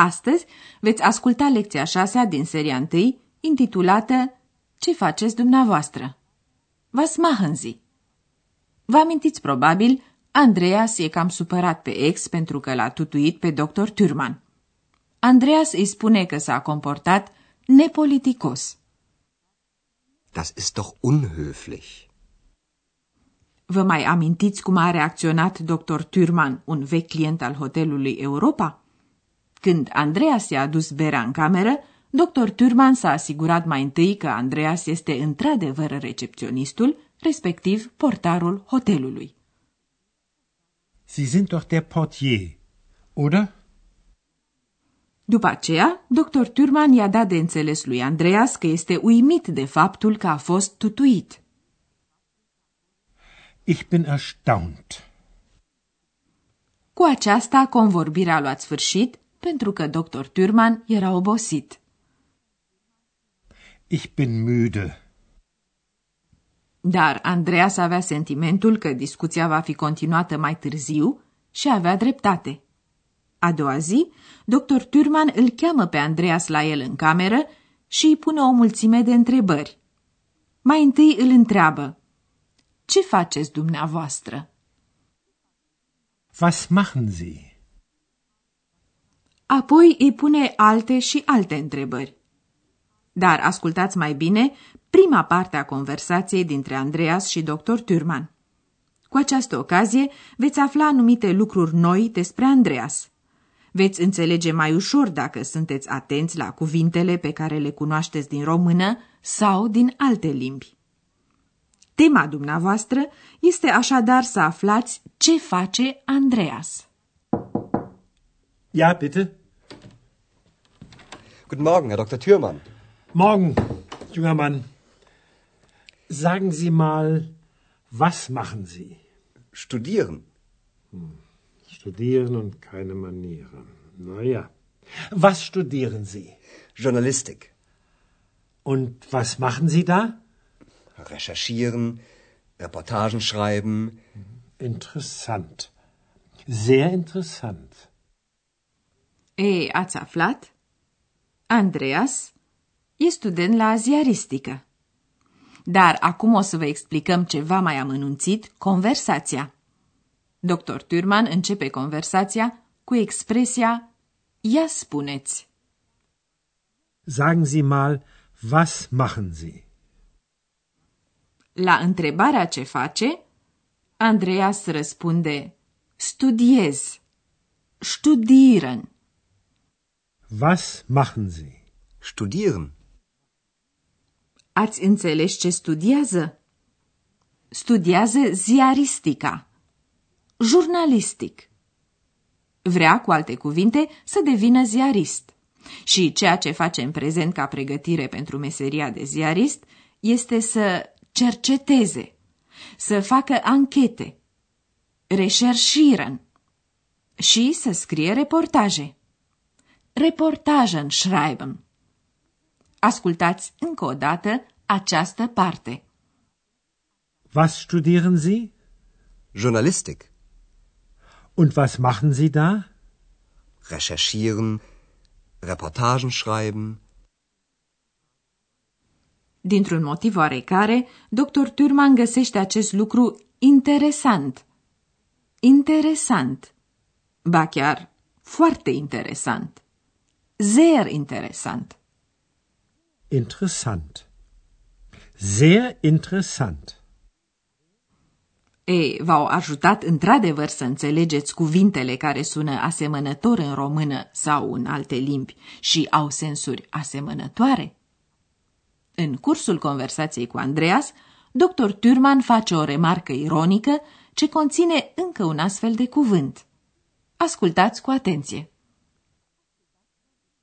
Astăzi veți asculta lecția șasea din seria 1, intitulată Ce faceți dumneavoastră? Was machen Sie? Vă amintiți probabil, Andreas e cam supărat pe ex pentru că l-a tutuit pe dr. Turman. Andreas îi spune că s-a comportat nepoliticos. Das ist doch unhöflich. Vă mai amintiți cum a reacționat dr. Turman, un vechi client al hotelului Europa? Când Andreas i-a adus berea în cameră, dr. Turman s-a asigurat mai întâi că Andreas este într-adevăr recepționistul, respectiv portarul hotelului. Sie sind doch der Portier, oder? După aceea, dr. Turman i-a dat de înțeles lui Andreas că este uimit de faptul că a fost tutuit. Ich bin erstaunt. Cu aceasta, convorbirea a luat sfârșit pentru că dr. Turman era obosit. Ich bin müde. Dar Andreas avea sentimentul că discuția va fi continuată mai târziu și avea dreptate. A doua zi, dr. Turman îl cheamă pe Andreas la el în cameră și îi pune o mulțime de întrebări. Mai întâi îl întreabă, Ce faceți dumneavoastră? Was machen Sie? Apoi îi pune alte și alte întrebări. Dar ascultați mai bine prima parte a conversației dintre Andreas și dr. Turman. Cu această ocazie veți afla anumite lucruri noi despre Andreas. Veți înțelege mai ușor dacă sunteți atenți la cuvintele pe care le cunoașteți din română sau din alte limbi. Tema dumneavoastră este așadar să aflați ce face Andreas. Ja, bitte. Guten Morgen, Herr Dr. Thürmann. Morgen, junger Mann. Sagen Sie mal, was machen Sie? Studieren. Studieren und keine Manieren. Na ja. Was studieren Sie? Journalistik. Und was machen Sie da? Recherchieren, Reportagen schreiben. Interessant. Sehr interessant. Ei, ați aflat? Andreas e student la ziaristică. Dar acum o să vă explicăm ceva mai amănunțit conversația. Dr. Turman începe conversația cu expresia Ia spuneți. Sagen Sie mal, was machen Sie? La întrebarea ce face, Andreas răspunde Studiez. Studieren. Was machen Sie? Studieren. Ați înțeles ce studiază? Studiază ziaristica. Jurnalistic. Vrea, cu alte cuvinte, să devină ziarist. Și ceea ce face în prezent ca pregătire pentru meseria de ziarist este să cerceteze, să facă anchete, recherchieren și să scrie reportaje. Reportagen schreiben. Ascultați încă o dată această parte. Was studieren Sie? Journalistik. Und was machen Sie da? Recherchieren, Reportagen schreiben. Dintr-un motiv oarecare, dr. Turman găsește acest lucru interesant. Interesant. Ba chiar foarte interesant. Sehr interesant. Interessant. Sehr interessant. Ei, v-au ajutat într-adevăr să înțelegeți cuvintele care sună asemănător în română sau în alte limbi și au sensuri asemănătoare? În cursul conversației cu Andreas, dr. Turman face o remarcă ironică ce conține încă un astfel de cuvânt. Ascultați cu atenție.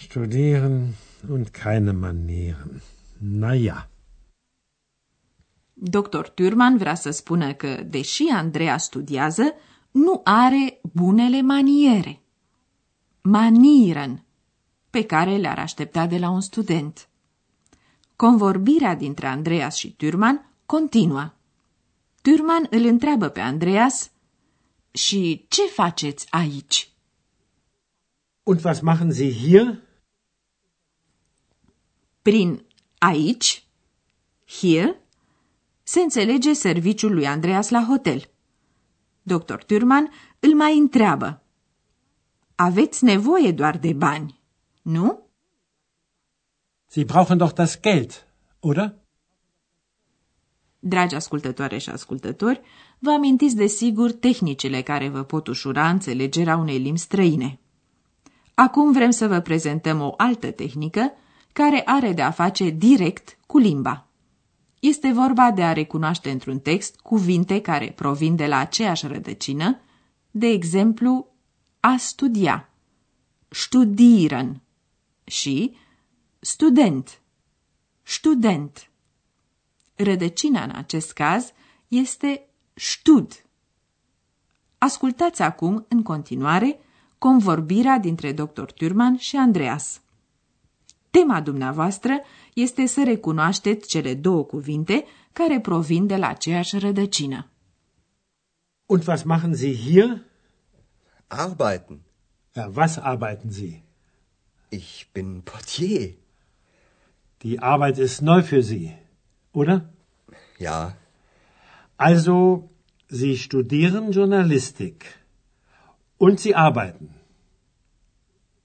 Studieren und keine Manieren. Na ja. Dr. Turman vrea să spună că, deși Andreea studiază, nu are bunele maniere. Manieren, pe care le-ar aștepta de la un student. Convorbirea dintre Andreas și Turman continuă. Turman îl întreabă pe Andreas și ce faceți aici? Und was machen Sie hier? Prin aici, here, se înțelege serviciul lui Andreas la hotel. Dr. Turman îl mai întreabă. Aveți nevoie doar de bani, nu? Sie brauchen doch das Geld, oder? Dragi ascultătoare și ascultători, vă amintiți de sigur tehnicile care vă pot ușura înțelegerea unei limbi străine. Acum vrem să vă prezentăm o altă tehnică care are de a face direct cu limba. Este vorba de a recunoaște într-un text cuvinte care provin de la aceeași rădăcină, de exemplu, a studia, studieren și student, student. Rădăcina în acest caz este stud. Ascultați acum, în continuare, convorbirea dintre dr. Turman și Andreas. Tema dumneavoastră este să recunoașteți cele două cuvinte care provin de la aceeași rădăcină. Und was machen Sie hier? Arbeiten. Ja, was arbeiten Sie? Ich bin Portier. Die Arbeit ist neu für Sie, oder? Ja. Also, Sie studieren Journalistik. Und Sie arbeiten.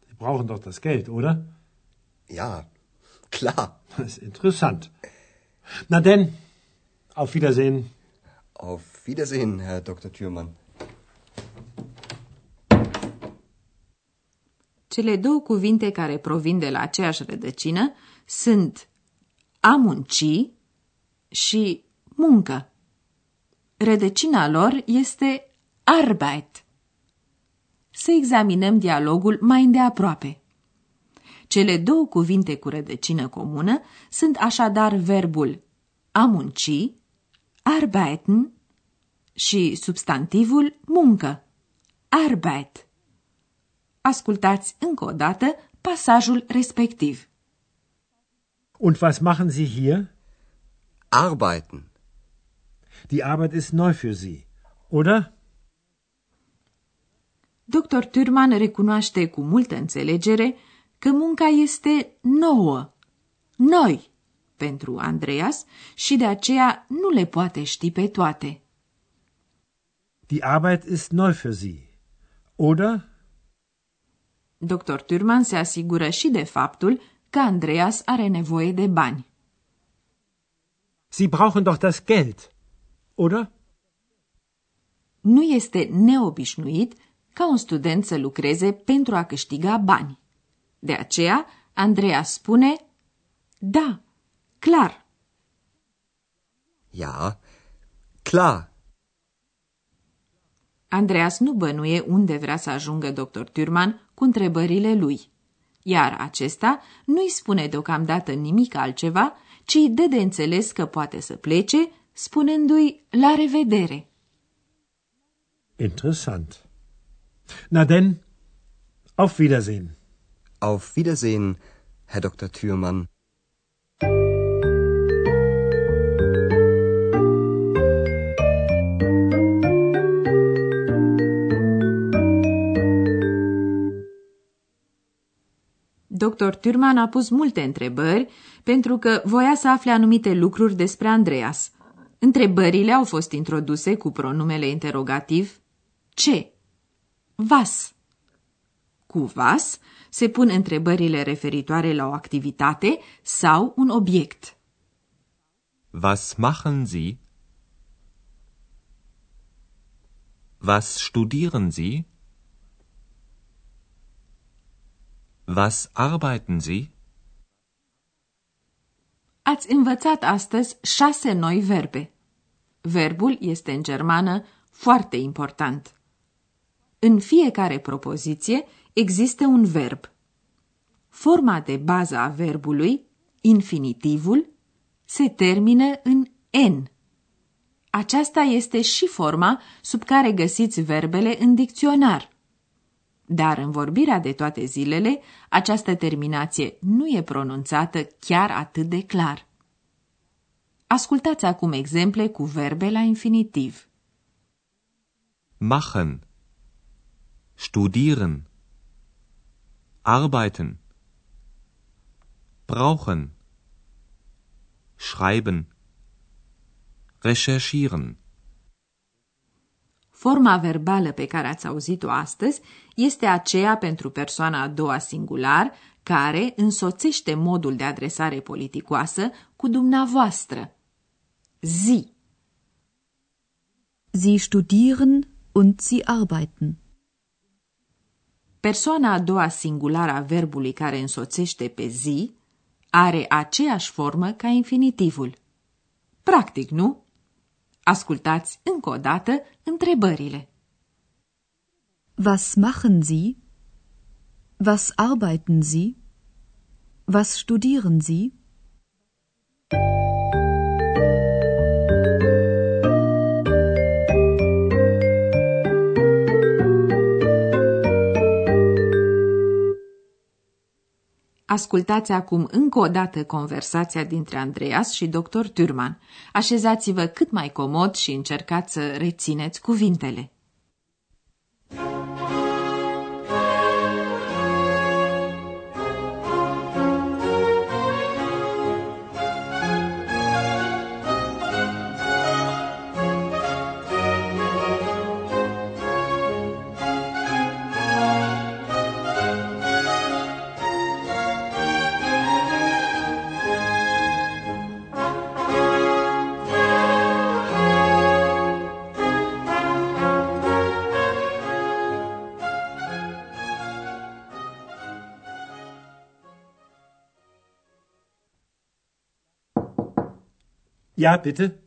Sie brauchen doch das Geld, oder? Ja, klar. Das ist interessant. Na denn, auf Wiedersehen. Auf Wiedersehen, Herr Dr. Thürmann. Cele două cuvinte care provin de la aceeași rădăcină sunt a munci și muncă. Rădăcina lor este Arbeit. Să examinăm dialogul mai îndeaproape. Cele două cuvinte cu rădăcină comună sunt așadar verbul a munci, arbeiten, și substantivul muncă, Arbeit. Ascultați încă o dată pasajul respectiv. Und was machen Sie hier? Arbeiten. Die Arbeit ist neu für Sie, oder? Dr. Turman recunoaște cu multă înțelegere că munca este nouă, noi, pentru Andreas și de aceea nu le poate ști pe toate. Die Arbeit ist neu für Sie, oder? Dr. Turman se asigură și de faptul că Andreas are nevoie de bani. Sie brauchen doch das Geld, oder? Nu este neobișnuit ca un student să lucreze pentru a câștiga bani. De aceea, Andreas spune, da, clar. Ja, klar. Andreas nu bănuie unde vrea să ajungă dr. Turman cu întrebările lui. Iar acesta nu-i spune deocamdată nimic altceva, ci îi dă de înțeles că poate să plece, spunându-i la revedere. Interessant. Na denn, auf Wiedersehen. Auf Wiedersehen, Herr Dr. Thürmann. Dr. Turman a pus multe întrebări pentru că voia să afle anumite lucruri despre Andreas. Întrebările au fost introduse cu pronumele interogativ ce, vas. Cu vas se pun întrebările referitoare la o activitate sau un obiect. Was machen Sie? Was studieren Sie? Was arbeiten Sie? Ați învățat astăzi șase noi verbe. Verbul este în germană foarte important. În fiecare propoziție există un verb. forma de bază a verbului, infinitivul, se termină în N. Aceasta este și forma sub care găsiți verbele în dicționar. Dar în vorbirea de toate zilele, această terminație nu e pronunțată chiar atât de clar. Ascultați acum exemple cu verbe la infinitiv. Machen. Studieren. Arbeiten. Brauchen. Schreiben. Recherchieren. Forma verbală pe care ați auzit-o astăzi este aceea pentru persoana a doua singular care însoțește modul de adresare politicoasă cu dumneavoastră. Sie. Sie studieren und sie arbeiten. Persoana a doua singulară a verbului care însoțește pe zi are aceeași formă ca infinitivul. Practic, nu? Ascultați încă o dată întrebările. Was machen Sie? Was arbeiten Sie? Was studieren Sie? Ascultați acum încă o dată conversația dintre Andreas și dr. Turman. Așezați-vă cât mai comod și încercați să rețineți cuvintele. Ja, bitte.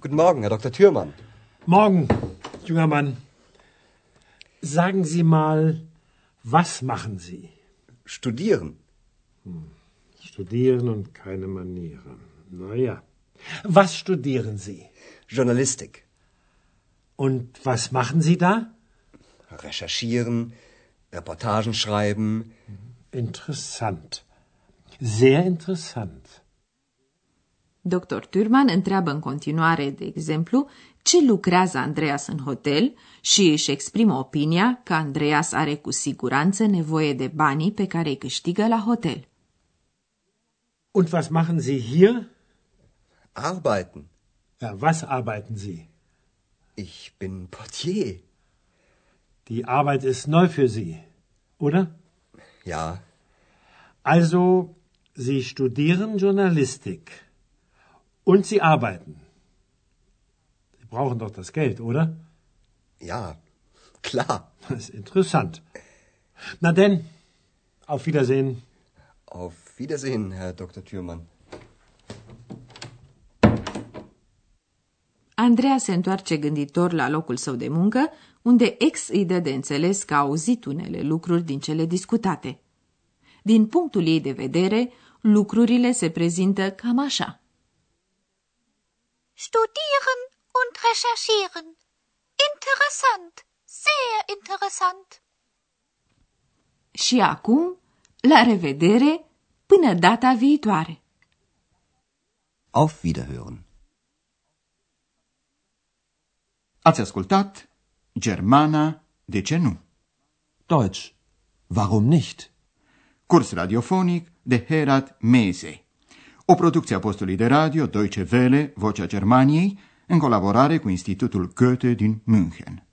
Guten Morgen, Herr Dr. Thürmann. Morgen, junger Mann. Sagen Sie mal, was machen Sie? Studieren. Studieren und keine Manieren. Na ja. Was studieren Sie? Journalistik. Und was machen Sie da? Recherchieren, Reportagen schreiben. Interessant. Sehr interessant. Dr. Turman întreabă în continuare, de exemplu, ce lucrează Andreas în hotel și își exprimă opinia că Andreas are cu siguranță nevoie de banii pe care îi câștigă la hotel. Und was machen Sie hier? Arbeiten. Ja, was arbeiten Sie? Ich bin Portier. Die Arbeit ist neu für Sie, oder? Ja, Also, Sie studieren Journalistik. Und Sie arbeiten. Sie brauchen doch das Geld, oder? ja, klar. Das ist interessant. Na denn, auf Wiedersehen. Auf Wiedersehen, Herr Dr. Thürmann. Andreea se întoarce gânditor la locul său de muncă, unde ex îi dă de înțeles că a auzit unele lucruri din cele discutate. Din punctul ei de vedere, lucrurile se prezintă cam așa. Studieren und recherchieren. Interessant, sehr interessant. Și acum, la revedere, până data viitoare! Auf Wiederhören. Ați ascultat Germana, de ce nu? Deutsch. Warum nicht? Curs radiofonic de Herat Mese. O producție a postului de radio Deutsche Welle, Vocea Germaniei, în colaborare cu Institutul Goethe din München.